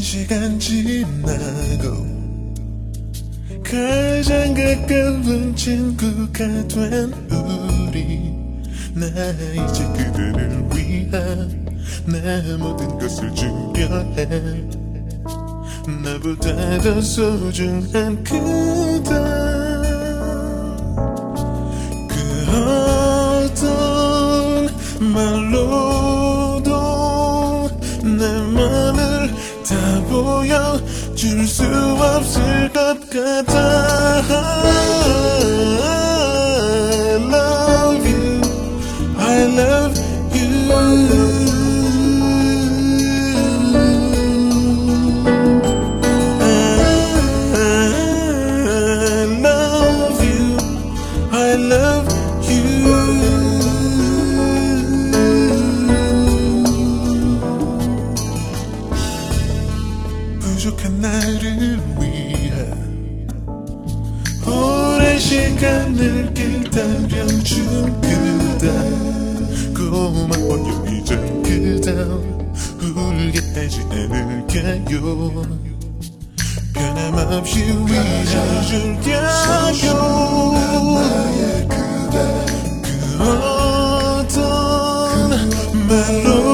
시간 지나고 가장 가까운 친구가 된 우리 나 이제 그대를 위한 내 모든 것을 주려 해. 나보다 더 소중한 그대. 그 어떤 말로 다 보여줄 수 없을 것 같아 I love you I love you I love 부족한 나를 위해 오랜 시간을 기다려준 그대 고마워요 이젠 그대 울게 하지 않을게요. 변함없이 위해줄게요. 그 어떤 말로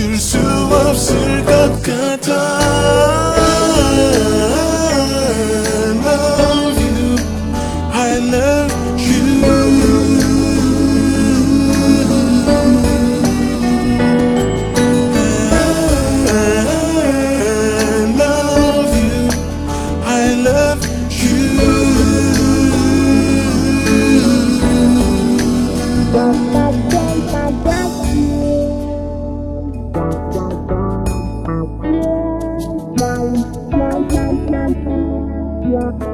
보여줄 수 없을 것 Yeah.